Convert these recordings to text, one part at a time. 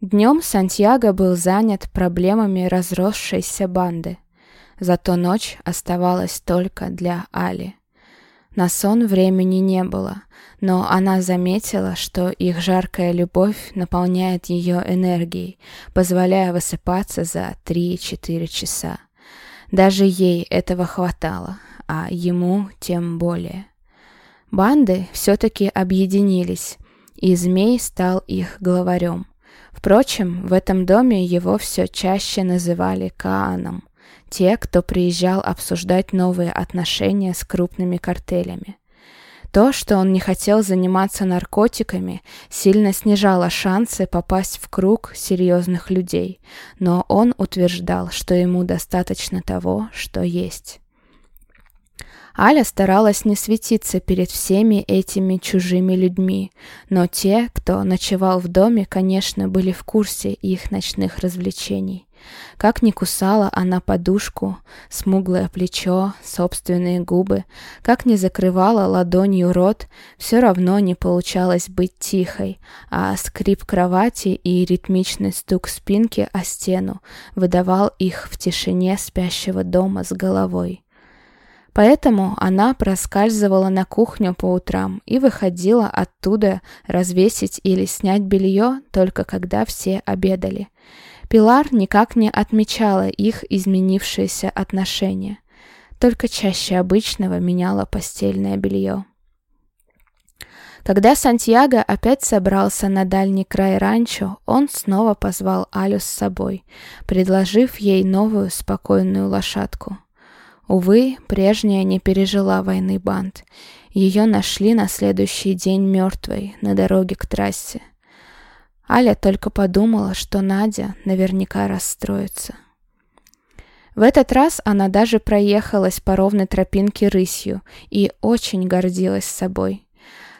Днем Сантьяго был занят проблемами разросшейся банды. Зато ночь оставалась только для Али. На сон времени не было, но она заметила, что их жаркая любовь наполняет ее энергией, позволяя высыпаться за 3-4 часа. Даже ей этого хватало, а ему тем более. Банды все-таки объединились, и змей стал их главарем. Впрочем, в этом доме его все чаще называли Кааном, те, кто приезжал обсуждать новые отношения с крупными картелями. То, что он не хотел заниматься наркотиками, сильно снижало шансы попасть в круг серьезных людей, но он утверждал, что ему достаточно того, что есть. Аля старалась не светиться перед всеми этими чужими людьми, но те, кто ночевал в доме, конечно, были в курсе их ночных развлечений. Как ни кусала она подушку, смуглое плечо, собственные губы, как ни закрывала ладонью рот, все равно не получалось быть тихой, а скрип кровати и ритмичный стук спинки о стену выдавал их в тишине спящего дома с головой. Поэтому она проскальзывала на кухню по утрам и выходила оттуда развесить или снять белье только когда все обедали. Пилар никак не отмечала их изменившиеся отношения, только чаще обычного меняла постельное белье. Когда Сантьяго опять собрался на дальний край ранчо, он снова позвал Алю с собой, предложив ей новую спокойную лошадку. Увы, прежняя не пережила войны банд. Ее нашли на следующий день мертвой на дороге к трассе. Аля только подумала, что Надя наверняка расстроится. В этот раз она даже проехалась по ровной тропинке рысью и очень гордилась собой.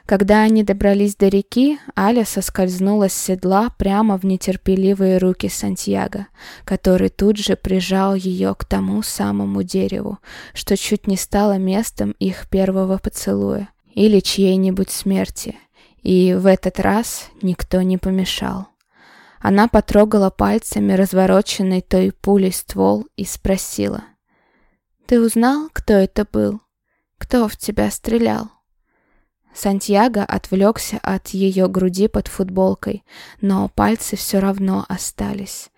Когда они добрались до реки, Аля соскользнула с седла прямо в нетерпеливые руки Сантьяго, который тут же прижал ее к тому самому дереву, что чуть не стало местом их первого поцелуя или чьей-нибудь смерти. И в этот раз никто не помешал. Она потрогала пальцами развороченный той пулей ствол и спросила. «Ты узнал, кто это был? Кто в тебя стрелял?» Сантьяго отвлекся от ее груди под футболкой, но пальцы все равно остались.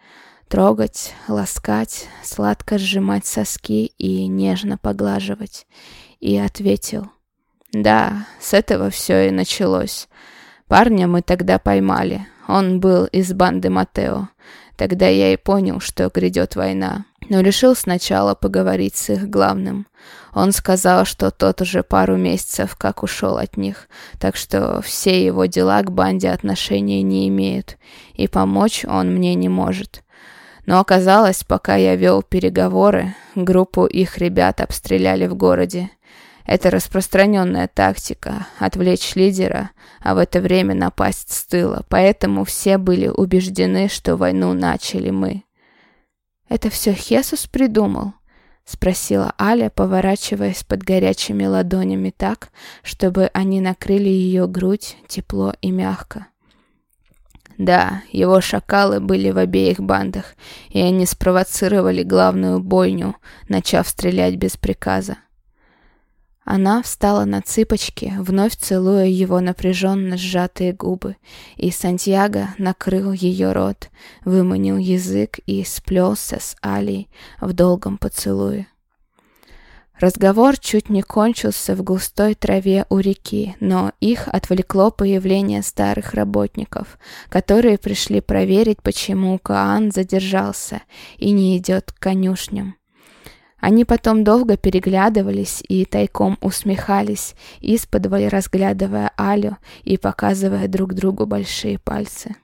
Трогать, ласкать, сладко сжимать соски и нежно поглаживать. И ответил. «Да, с этого все и началось. Парня мы тогда поймали. Он был из банды Матео. Тогда я и понял, что грядет война но решил сначала поговорить с их главным. Он сказал, что тот уже пару месяцев как ушел от них, так что все его дела к банде отношения не имеют, и помочь он мне не может. Но оказалось, пока я вел переговоры, группу их ребят обстреляли в городе. Это распространенная тактика – отвлечь лидера, а в это время напасть с тыла, поэтому все были убеждены, что войну начали мы. «Это все Хесус придумал?» — спросила Аля, поворачиваясь под горячими ладонями так, чтобы они накрыли ее грудь тепло и мягко. Да, его шакалы были в обеих бандах, и они спровоцировали главную бойню, начав стрелять без приказа. Она встала на цыпочки, вновь целуя его напряженно сжатые губы, и Сантьяго накрыл ее рот, выманил язык и сплелся с Алией в долгом поцелуе. Разговор чуть не кончился в густой траве у реки, но их отвлекло появление старых работников, которые пришли проверить, почему Каан задержался и не идет к конюшням. Они потом долго переглядывались и тайком усмехались, исподволь разглядывая Алю и показывая друг другу большие пальцы.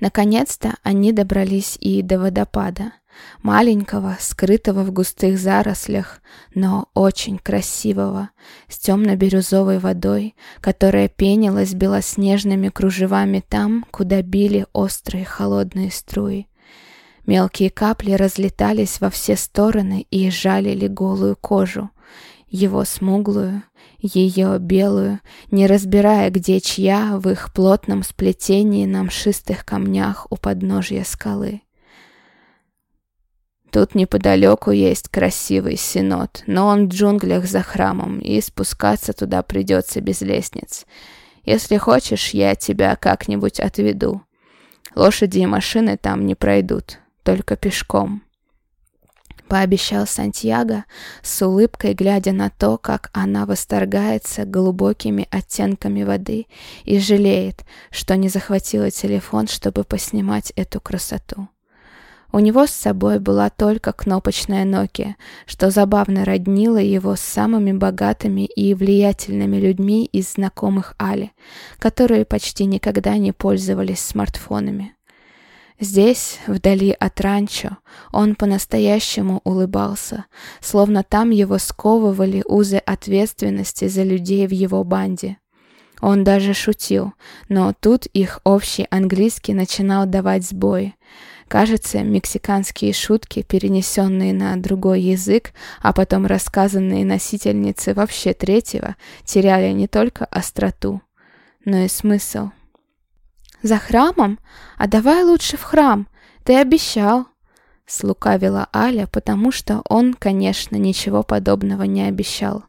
Наконец-то они добрались и до водопада. Маленького, скрытого в густых зарослях, но очень красивого, с темно-бирюзовой водой, которая пенилась белоснежными кружевами там, куда били острые холодные струи. Мелкие капли разлетались во все стороны и жалили голую кожу, его смуглую, ее белую, не разбирая, где чья, в их плотном сплетении на мшистых камнях у подножья скалы. Тут неподалеку есть красивый синод, но он в джунглях за храмом, и спускаться туда придется без лестниц. Если хочешь, я тебя как-нибудь отведу. Лошади и машины там не пройдут, только пешком пообещал Сантьяго, с улыбкой глядя на то, как она восторгается глубокими оттенками воды и жалеет, что не захватила телефон, чтобы поснимать эту красоту. У него с собой была только кнопочная Nokia, что забавно роднило его с самыми богатыми и влиятельными людьми из знакомых Али, которые почти никогда не пользовались смартфонами. Здесь, вдали от ранчо, он по-настоящему улыбался, словно там его сковывали узы ответственности за людей в его банде. Он даже шутил, но тут их общий английский начинал давать сбой. Кажется, мексиканские шутки, перенесенные на другой язык, а потом рассказанные носительницы вообще третьего, теряли не только остроту, но и смысл. «За храмом? А давай лучше в храм. Ты обещал». Слукавила Аля, потому что он, конечно, ничего подобного не обещал.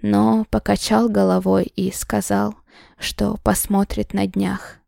Но покачал головой и сказал, что посмотрит на днях.